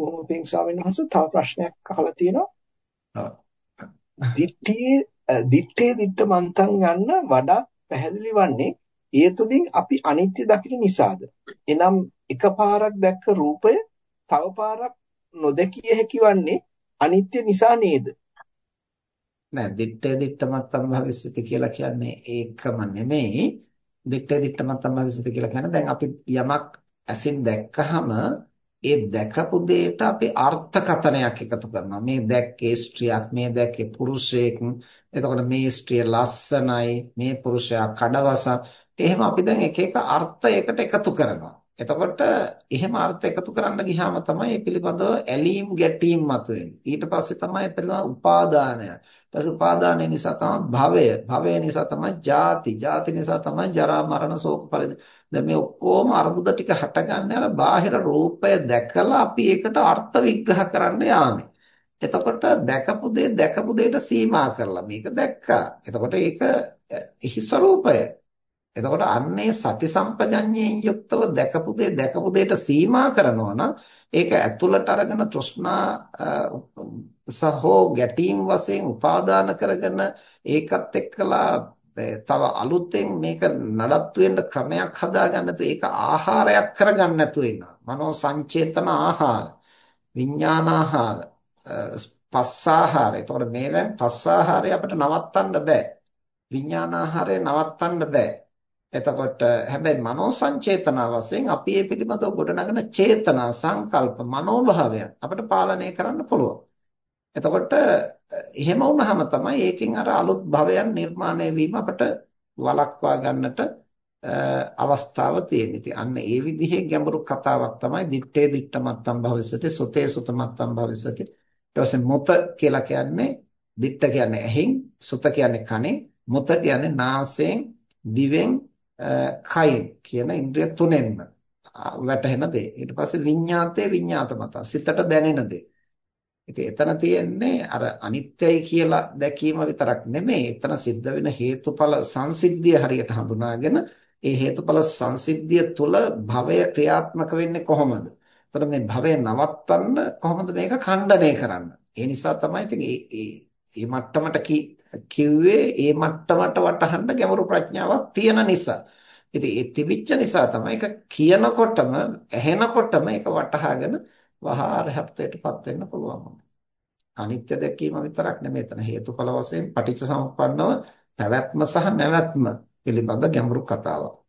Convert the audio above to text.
බොහොම පිං ස්වාමීන් වහන්සේ තව ප්‍රශ්නයක් අහලා තියෙනවා. දිත්තේ දිත්තේ දිත්ත මන්තන් යන්න වඩා පැහැදිලි වන්නේ ඒ තුලින් අපි අනිත්‍ය දකින නිසාද? එනම් එකපාරක් දැක්ක රූපය තව පාරක් නොදකිය හැකි වන්නේ අනිත්‍ය නිසා නේද? නෑ දිත්තේ දිත්ත මත්තම් භවිස්සති කියලා කියන්නේ ඒකම නෙමෙයි. දිත්තේ දිත්ත මත්තම් භවිස්සති කියලා කියන්නේ දැන් අපි යමක් ඇසින් දැක්කහම ඒ දැකපු දෙයට අපි අර්ථකථනයක් එකතු කරනවා. මේ දැක්කේ ස්ත්‍රියක්, මේ දැක්කේ පුරුෂයෙක්. එතකොට මේ ස්ත්‍රිය ලස්සනයි, මේ පුරුෂයා කඩවසක්. එහෙම අපි දැන් එක එක අර්ථයකට එකතු කරනවා. එතකොට එහෙම අර්ථ එකතු කරන්න ගියාම තමයි මේ පිළිබඳව ඇලීම් ගැටීම් මතුවෙන්නේ. ඊට පස්සේ තමයි පිළිබඳව උපාදානය. ඊට පස්සේ උපාදානය නිසා තමයි භවය. භවය නිසා තමයි ජාති. ජාති නිසා තමයි ජරා මරණ ශෝක පරිද. දැන් මේ ඔක්කොම අරුබුද ටික හටගන්නේ අර බාහිර රූපය දැකලා අපි ඒකට අර්ථ විග්‍රහ කරන්න යාමේ. එතකොට දැකපු දේ දැකපු දෙයට සීමා කරලා මේක දැක්කා. එතකොට ඒක එහි ස්වરૂපය. එතකොට අන්නේ සති සම්පජඤ්ඤයෙන් යුක්තව දැකපු දේ දැකපු දෙයට සීමා කරනවා නම් ඒක ඇතුළට අරගෙන තෘෂ්ණා සහෝ ගැටීම් වශයෙන් උපාදාන කරගෙන ඒකත් එක්කලා තව අලුතෙන් මේක නඩත්තු වෙන්න ක්‍රමයක් හදාගන්න තු ඒක ආහාරයක් කරගන්න නැතුව ඉන්නවා. මනෝ සංචේතන ආහාර විඥාන ආහාර පස්සාහාර. එතකොට මේවෙන් පස්සාහාරය අපිට නවත්තන්න බෑ. විඥාන ආහාරය නවත්තන්න බෑ. එතකොට හැබැයි මනෝ සංචේතන වශයෙන් අපි මේ පිළිබඳව ගොඩනගන චේතනා සංකල්ප මනෝභාවයන් අපිට පාලනය කරන්න පුළුවන්. එතකොට එහෙම වුණාම තමයි ඒකෙන් අර අලුත් භවයන් නිර්මාණය වීම අපිට වළක්වා ගන්නට අවස්ථාව තියෙන්නේ. ඉතින් අන්න ඒ විදිහේ ගැඹුරු කතාවක් තමයි දිත්තේ දිත්තමත්තම් භවිසති සුතේ සුතමත්තම් භවිසති. ඊට පස්සේ මොත කියලා කියන්නේ දිත්ත කියන්නේ ඇහෙන්, සුත කියන්නේ කනෙන්, මොත කියන්නේ නාසයෙන්, දිවෙන් කයින් කියන ඉන්ද්‍රිය තුනෙන්ම වැටහෙන දේ. ඊට පස්සේ විඤ්ඤාතේ විඤ්ඤාත මත සිතට දැනෙන දේ. ඉතින් එතන තියෙන්නේ අර අනිත්‍යයි කියලා දැකීම විතරක් නෙමෙයි. එතන සිද්ධ වෙන හේතුඵල සංසිද්ධිය හරියට හඳුනාගෙන ඒ හේතුඵල සංසිද්ධිය තුළ භවය ක්‍රියාත්මක වෙන්නේ කොහොමද? එතකොට මේ භවය නවත්තන්න කොහොමද මේක ඛණ්ඩණය කරන්න? ඒ නිසා තමයි ඉතින් මේ මට්ටමට කිව්වේ ඒ මට්ටමට වටහන්න ගැඹුරු ප්‍රඥාවක් තියෙන නිසා. ඉතින් ඒ තිබිච්ච නිසා තමයි ඒක කියනකොටම ඇහෙනකොටම ඒක වටහාගෙන වහා රහත්ත්වයටපත් වෙන්න පුළුවන්. අනිත්‍ය දැකීම විතරක් නෙමෙයි එතන හේතුඵල වශයෙන් පටිච්ච සමුප්පන්නව පැවැත්ම සහ නැවැත්ම පිළිබඳ ගැඹුරු කතාවක්.